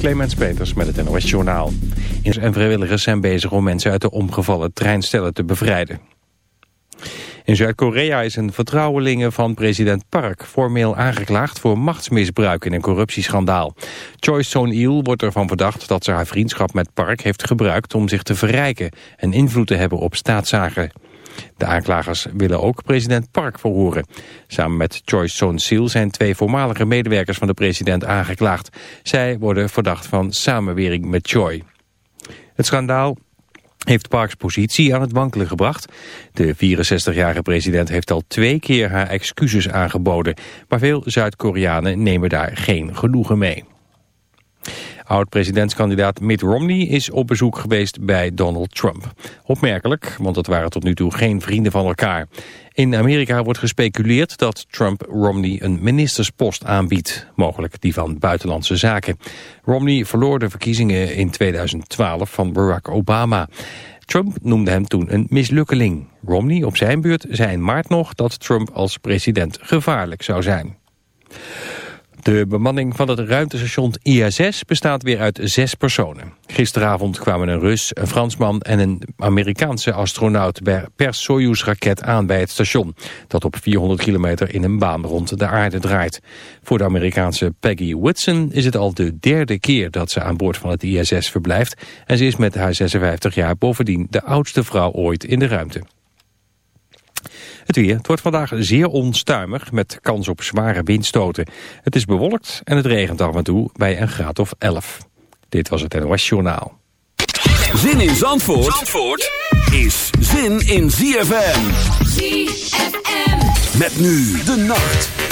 Clemens Peters met het NOS Journaal. En vrijwilligers zijn bezig om mensen uit de omgevallen treinstellen te bevrijden. In Zuid-Korea is een vertrouwelinge van president Park formeel aangeklaagd voor machtsmisbruik in een corruptieschandaal. Choi Son-il wordt ervan verdacht dat ze haar vriendschap met Park heeft gebruikt om zich te verrijken en invloed te hebben op staatszaken. De aanklagers willen ook president Park verhoren. Samen met Choi Son-sil zijn twee voormalige medewerkers van de president aangeklaagd. Zij worden verdacht van samenwerking met Choi. Het schandaal heeft Parks positie aan het wankelen gebracht. De 64-jarige president heeft al twee keer haar excuses aangeboden. Maar veel Zuid-Koreanen nemen daar geen genoegen mee. Oud-presidentskandidaat Mitt Romney is op bezoek geweest bij Donald Trump. Opmerkelijk, want het waren tot nu toe geen vrienden van elkaar. In Amerika wordt gespeculeerd dat Trump Romney een ministerspost aanbiedt. Mogelijk die van Buitenlandse Zaken. Romney verloor de verkiezingen in 2012 van Barack Obama. Trump noemde hem toen een mislukkeling. Romney op zijn beurt zei in maart nog dat Trump als president gevaarlijk zou zijn. De bemanning van het ruimtestation ISS bestaat weer uit zes personen. Gisteravond kwamen een Rus, een Fransman en een Amerikaanse astronaut per Soyuz-raket aan bij het station, dat op 400 kilometer in een baan rond de aarde draait. Voor de Amerikaanse Peggy Whitson is het al de derde keer dat ze aan boord van het ISS verblijft en ze is met haar 56 jaar bovendien de oudste vrouw ooit in de ruimte. Het weer. Het wordt vandaag zeer onstuimig met kans op zware windstoten. Het is bewolkt en het regent af en toe bij een graad of 11. Dit was het NOS Journaal. Zin in Zandvoort, Zandvoort is zin in ZFM. ZFM. Met nu de nacht.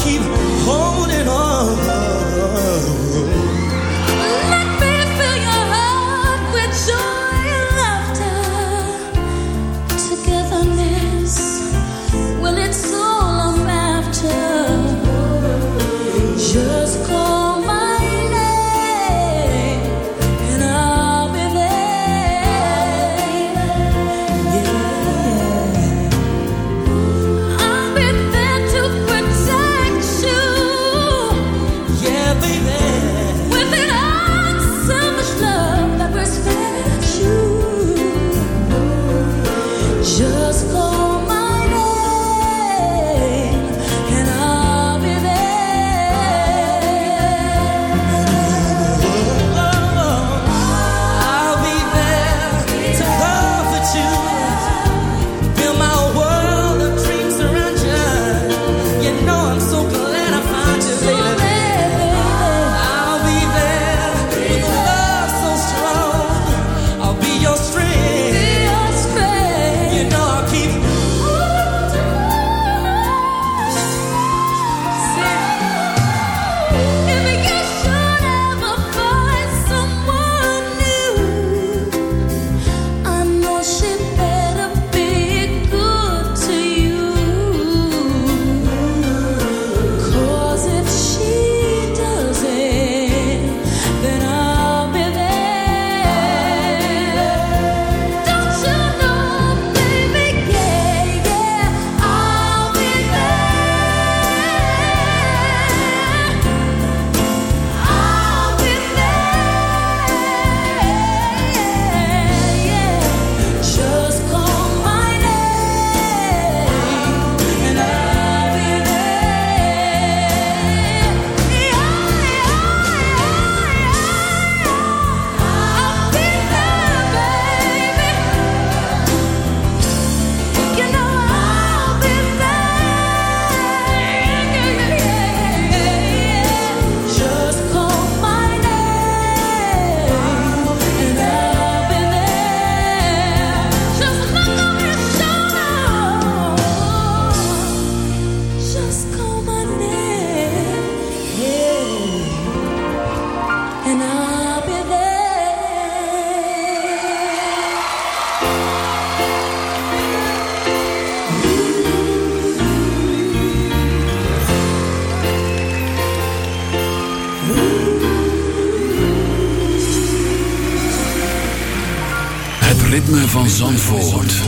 keep holding van Zandvoort.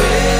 away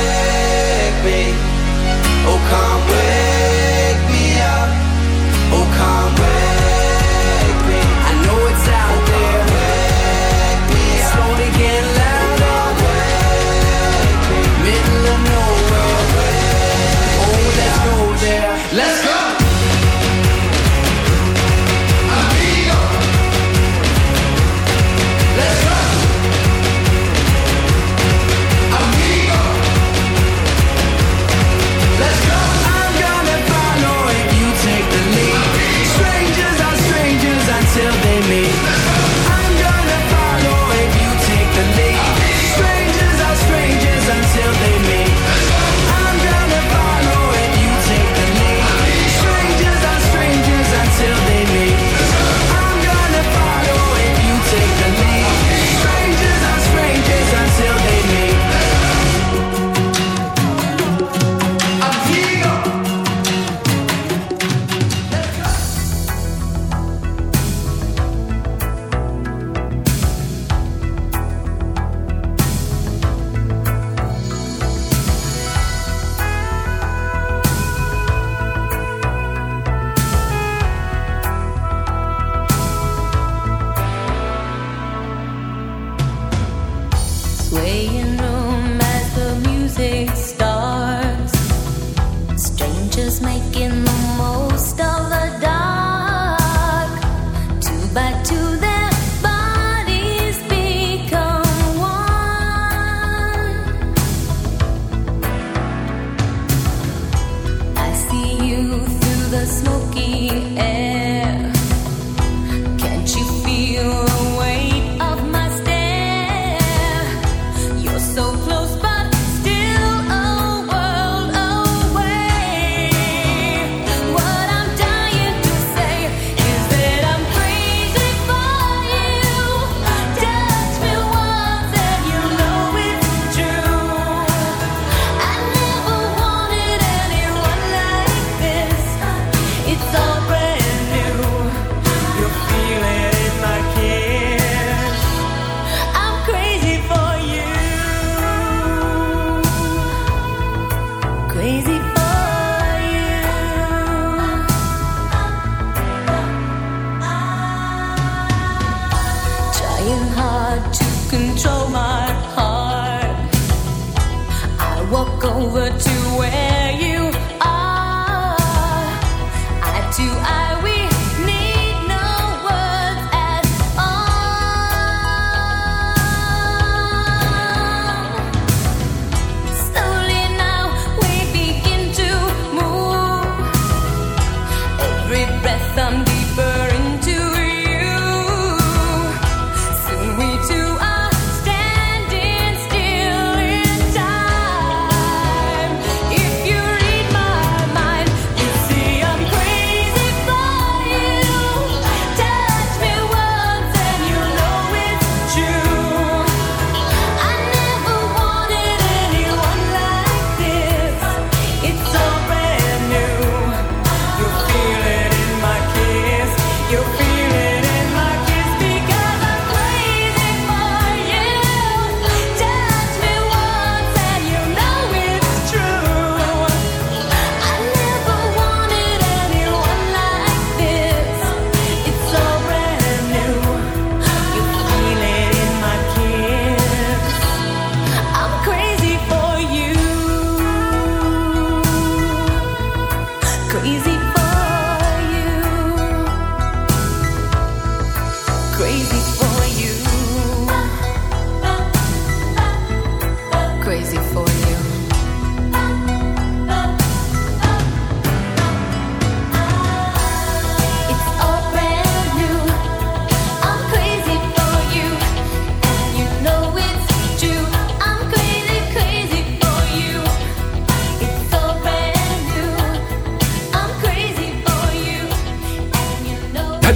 control my heart. I walk over to where.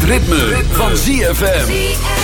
ritme, van ZFM.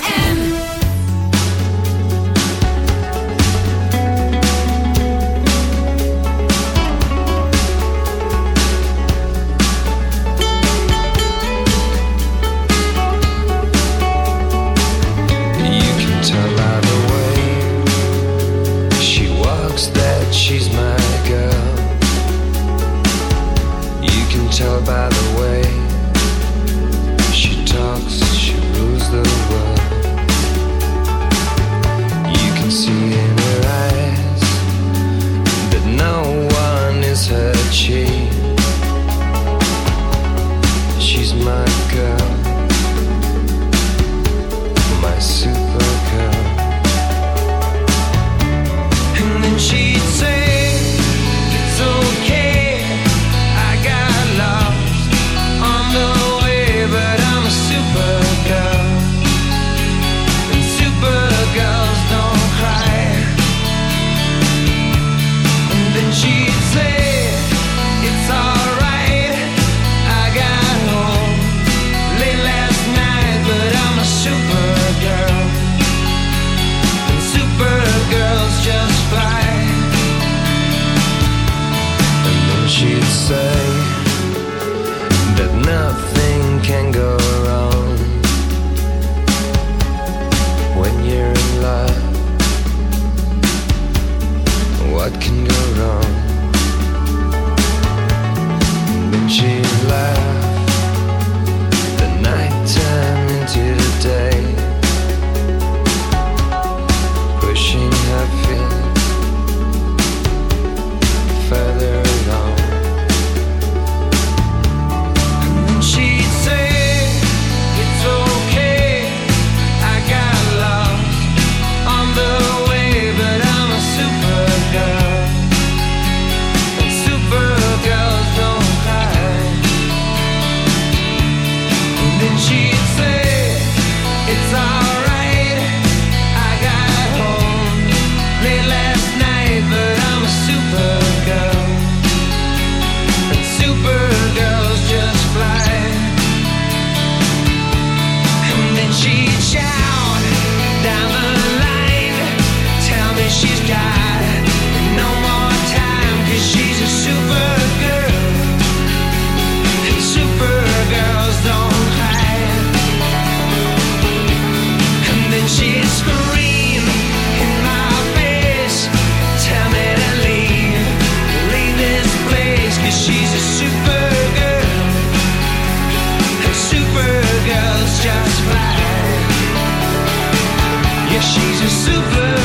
she's a super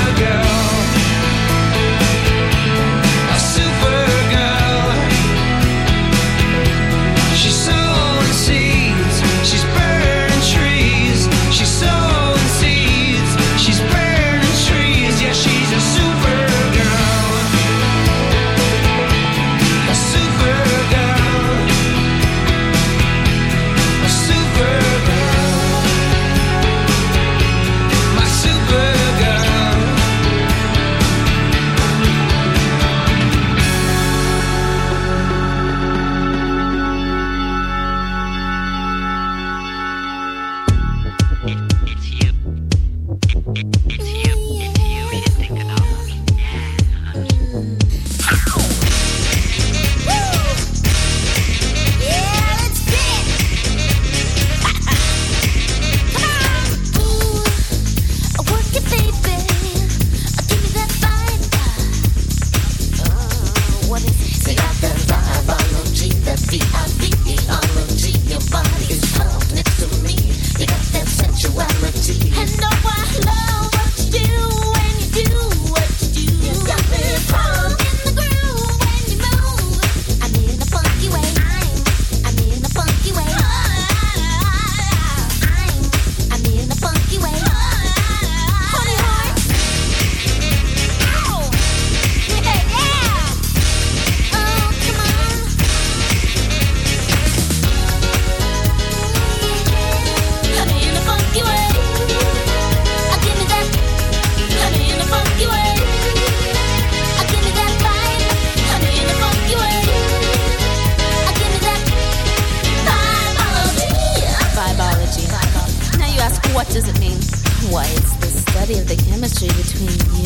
你。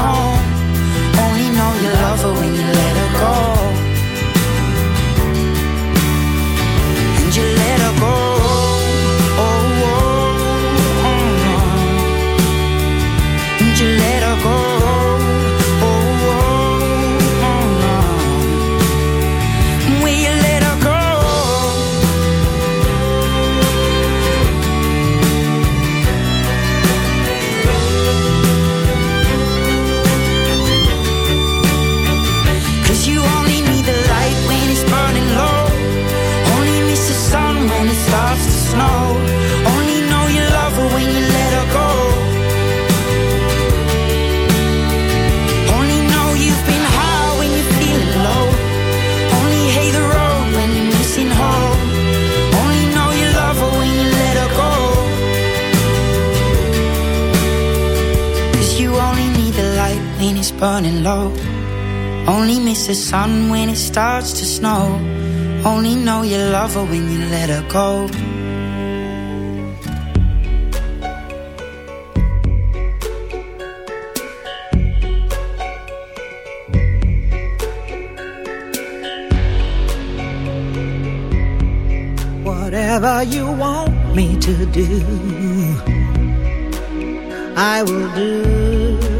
Home. Burning low. Only miss the sun when it starts to snow. Only know you love her when you let her go. Whatever you want me to do, I will do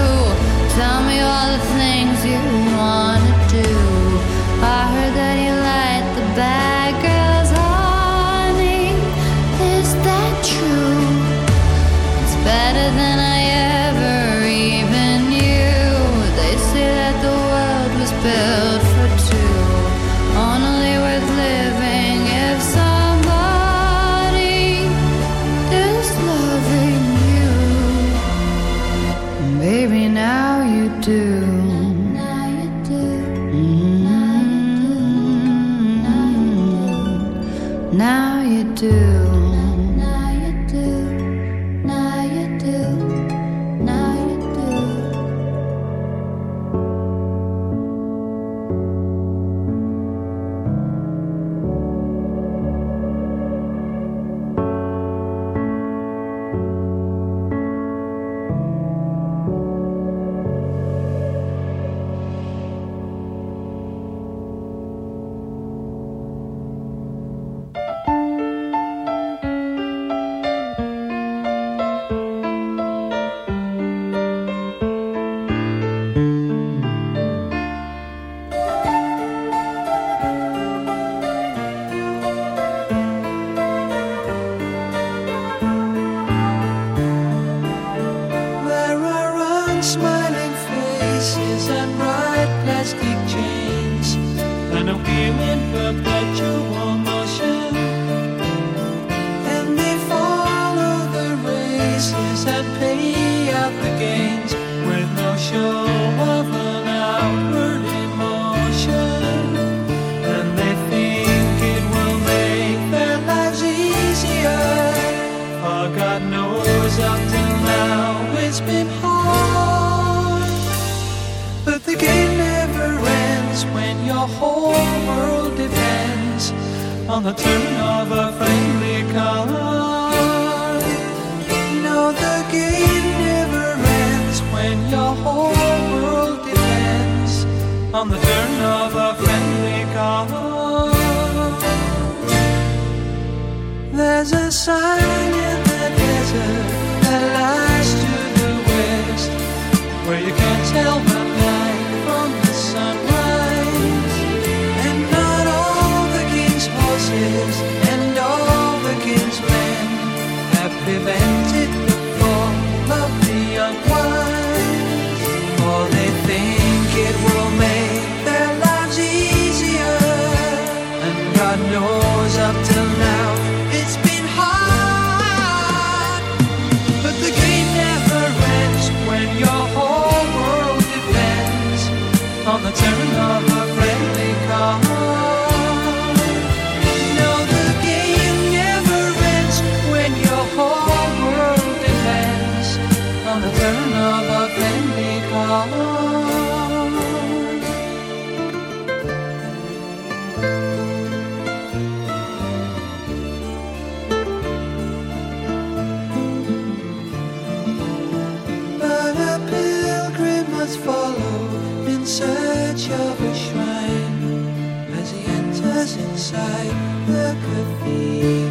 follow in search of a shrine as he enters inside the cathedral.